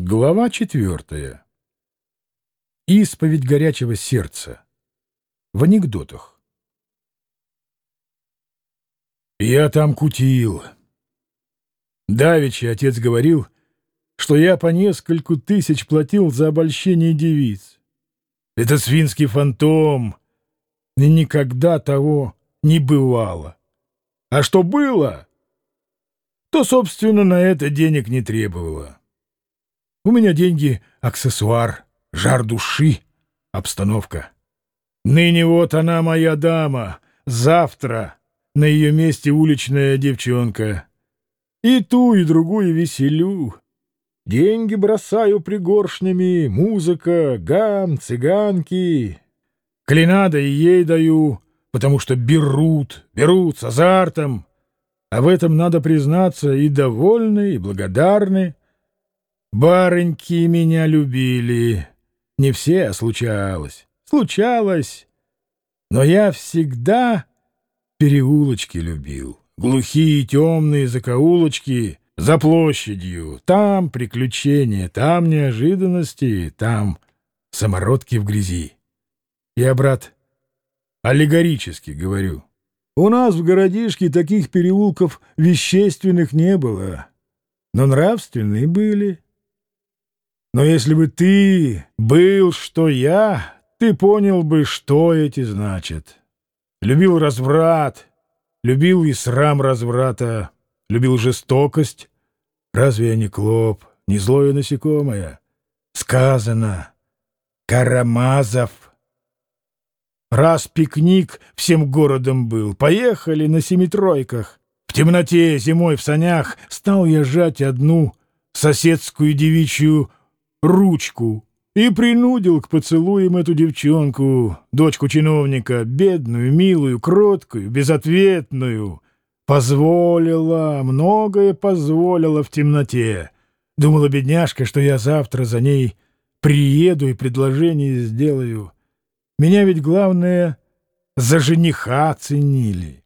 Глава четвертая. Исповедь горячего сердца. В анекдотах. Я там кутил. Давичи отец говорил, что я по нескольку тысяч платил за обольщение девиц. Это свинский фантом, и никогда того не бывало. А что было, то, собственно, на это денег не требовало. У меня деньги — аксессуар, жар души, обстановка. Ныне вот она моя дама, завтра на ее месте уличная девчонка. И ту, и другую веселю. Деньги бросаю пригоршнями, музыка, гам, цыганки. Клинада и ей даю, потому что берут, берут с азартом. А в этом, надо признаться, и довольны, и благодарны. Барыньки меня любили. Не все, а случалось. Случалось. Но я всегда переулочки любил. Глухие темные закоулочки за площадью. Там приключения, там неожиданности, там самородки в грязи. Я, брат, аллегорически говорю. У нас в городишке таких переулков вещественных не было, но нравственные были. Но если бы ты был, что я, ты понял бы, что эти значат. Любил разврат, любил и срам разврата, любил жестокость. Разве я не клоп, не злое насекомое? Сказано. Карамазов. Раз пикник всем городом был, поехали на семитройках. В темноте зимой в санях стал я жать одну соседскую девичью ручку и принудил к поцелуям эту девчонку, дочку чиновника, бедную, милую, кроткую, безответную. Позволила, многое позволила в темноте. Думала бедняжка, что я завтра за ней приеду и предложение сделаю. Меня ведь, главное, за жениха ценили.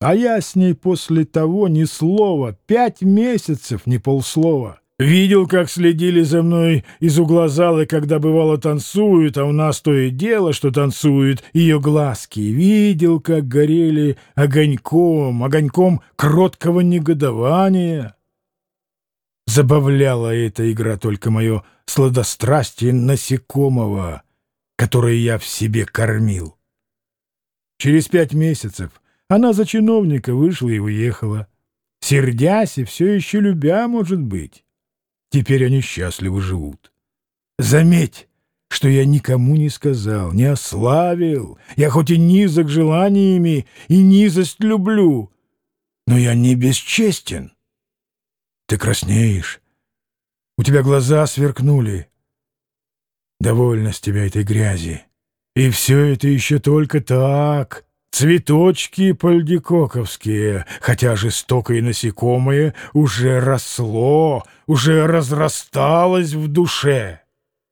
А я с ней после того ни слова, пять месяцев, ни полслова. Видел, как следили за мной из угла зала, когда бывало танцуют, а у нас то и дело, что танцуют ее глазки. Видел, как горели огоньком, огоньком кроткого негодования. Забавляла эта игра только мое сладострастие насекомого, которое я в себе кормил. Через пять месяцев она за чиновника вышла и уехала, сердясь и все еще любя, может быть. Теперь они счастливо живут. Заметь, что я никому не сказал, не ославил. Я хоть и низок желаниями и низость люблю, но я не бесчестен. Ты краснеешь. У тебя глаза сверкнули. Довольно с тебя этой грязи. И все это еще только так, Цветочки пальдикоковские, хотя жестокое насекомое уже росло, уже разрасталось в душе.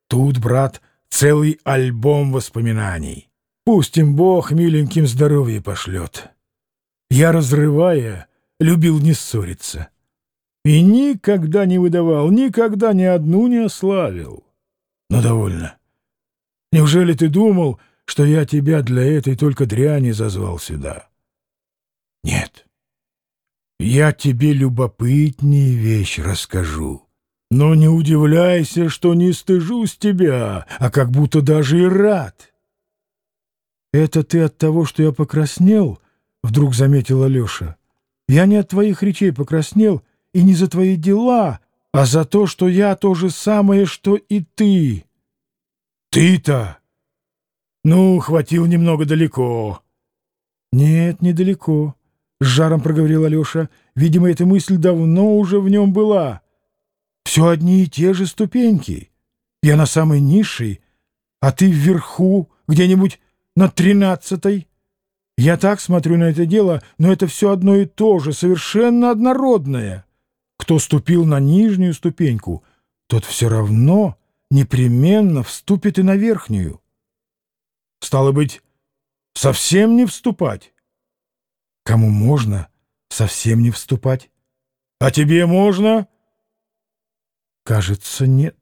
Тут, брат, целый альбом воспоминаний. Пусть им Бог миленьким здоровье пошлет. Я, разрывая, любил не ссориться. И никогда не выдавал, никогда ни одну не ославил. Но довольно. Неужели ты думал, что я тебя для этой только дряни зазвал сюда. Нет. Я тебе любопытнее вещь расскажу. Но не удивляйся, что не стыжусь тебя, а как будто даже и рад. Это ты от того, что я покраснел? Вдруг заметил Алеша. Я не от твоих речей покраснел и не за твои дела, а за то, что я то же самое, что и ты. Ты-то «Ну, хватил немного далеко». «Нет, недалеко», — с жаром проговорил Алеша. «Видимо, эта мысль давно уже в нем была. Все одни и те же ступеньки. Я на самой низшей, а ты вверху, где-нибудь на тринадцатой. Я так смотрю на это дело, но это все одно и то же, совершенно однородное. Кто ступил на нижнюю ступеньку, тот все равно непременно вступит и на верхнюю. Стало быть, совсем не вступать? Кому можно совсем не вступать? А тебе можно? Кажется, нет.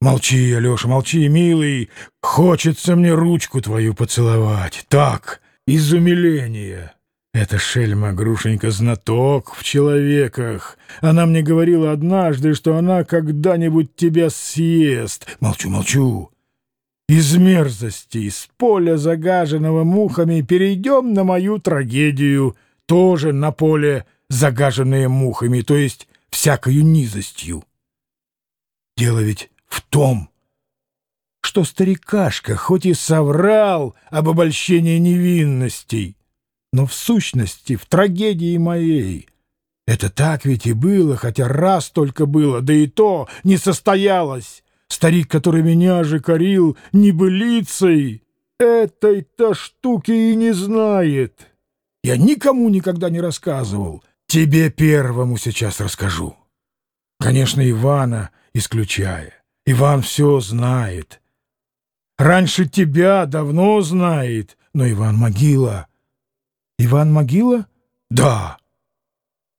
Молчи, Алеша, молчи, милый. Хочется мне ручку твою поцеловать. Так, из умиления. Это шельма Грушенька знаток в человеках. Она мне говорила однажды, что она когда-нибудь тебя съест. Молчу, молчу. Из мерзости, из поля, загаженного мухами, перейдем на мою трагедию, тоже на поле, загаженное мухами, то есть всякою низостью. Дело ведь в том, что старикашка хоть и соврал об обольщении невинностей, но в сущности, в трагедии моей. Это так ведь и было, хотя раз только было, да и то не состоялось. Старик, который меня же корил небылицей, этой-то штуки и не знает. Я никому никогда не рассказывал. Тебе первому сейчас расскажу. Конечно, Ивана исключая. Иван все знает. Раньше тебя давно знает, но Иван могила — Иван Могила? Да.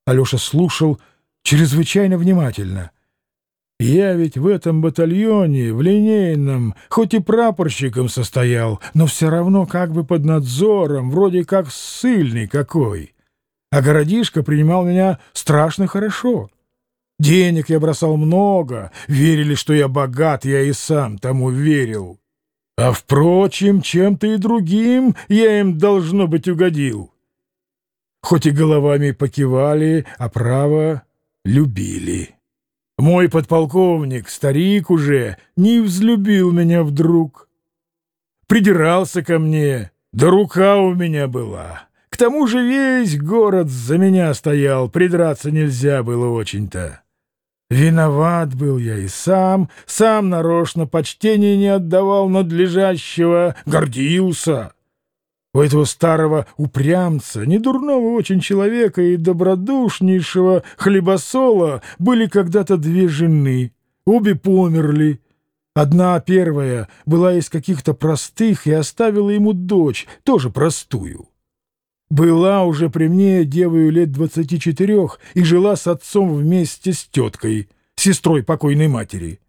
Алеша слушал чрезвычайно внимательно. Я ведь в этом батальоне, в линейном, хоть и прапорщиком состоял, но все равно как бы под надзором, вроде как ссыльный какой. А городишко принимал меня страшно хорошо. Денег я бросал много, верили, что я богат, я и сам тому верил. А, впрочем, чем-то и другим я им, должно быть, угодил. Хоть и головами покивали, а право любили. Мой подполковник, старик уже, не взлюбил меня вдруг. Придирался ко мне, да рука у меня была. К тому же весь город за меня стоял, придраться нельзя было очень-то. Виноват был я и сам, сам нарочно почтения не отдавал надлежащего, гордился. У этого старого упрямца, недурного очень человека и добродушнейшего хлебосола были когда-то две жены. Обе померли. Одна первая была из каких-то простых и оставила ему дочь, тоже простую. Была уже при мне девою лет двадцати четырех и жила с отцом вместе с теткой, сестрой покойной матери.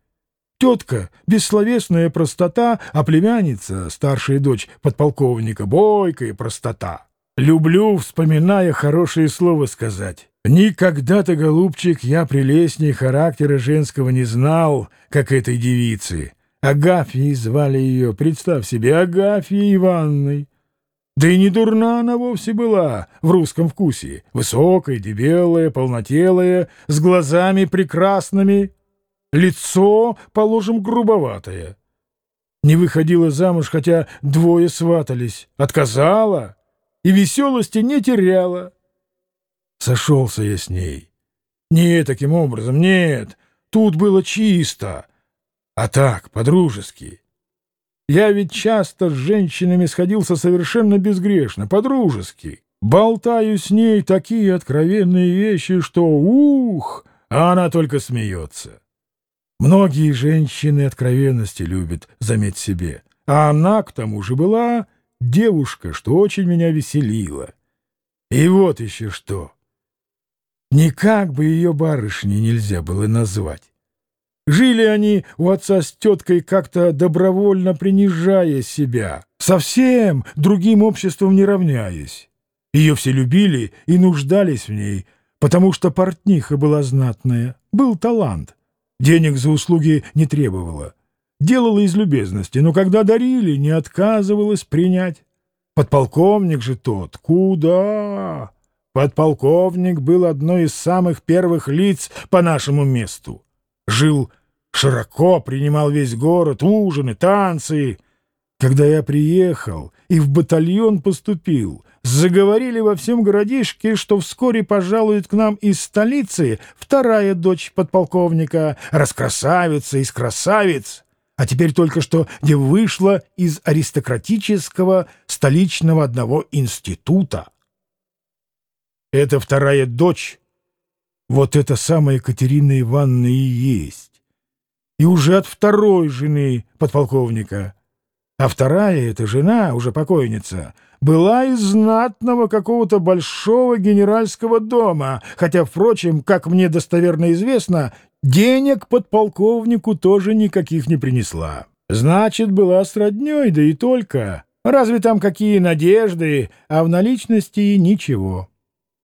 Тетка — бессловесная простота, а племянница, старшая дочь подполковника, бойкая простота. Люблю, вспоминая хорошее слово сказать. Никогда-то, голубчик, я прелестней характера женского не знал, как этой девицы. Агафьей звали ее, представь себе, Агафьей Ивановной. Да и не дурна она вовсе была в русском вкусе. Высокая, дебелая, полнотелая, с глазами прекрасными. Лицо, положим, грубоватое. Не выходила замуж, хотя двое сватались. Отказала и веселости не теряла. Сошелся я с ней. Не таким образом, нет. Тут было чисто. А так, по-дружески. Я ведь часто с женщинами сходился совершенно безгрешно, по-дружески. Болтаю с ней такие откровенные вещи, что ух, а она только смеется. Многие женщины откровенности любят, заметь себе. А она, к тому же, была девушка, что очень меня веселила. И вот еще что. Никак бы ее барышней нельзя было назвать. Жили они у отца с теткой как-то добровольно принижая себя, совсем другим обществом не равняясь. Ее все любили и нуждались в ней, потому что портниха была знатная, был талант. Денег за услуги не требовала. Делала из любезности, но когда дарили, не отказывалась принять. Подполковник же тот, куда? Подполковник был одной из самых первых лиц по нашему месту. Жил широко, принимал весь город, ужины, танцы. Когда я приехал и в батальон поступил, заговорили во всем городишке, что вскоре пожалует к нам из столицы вторая дочь подполковника, раскрасавица из красавиц, а теперь только что где вышла из аристократического столичного одного института. Эта вторая дочь, вот эта самая Екатерина Ивановна и есть, и уже от второй жены подполковника — а вторая эта жена, уже покойница, была из знатного какого-то большого генеральского дома, хотя, впрочем, как мне достоверно известно, Денег подполковнику тоже никаких не принесла. Значит, была с роднёй, да и только. Разве там какие надежды, а в наличности ничего.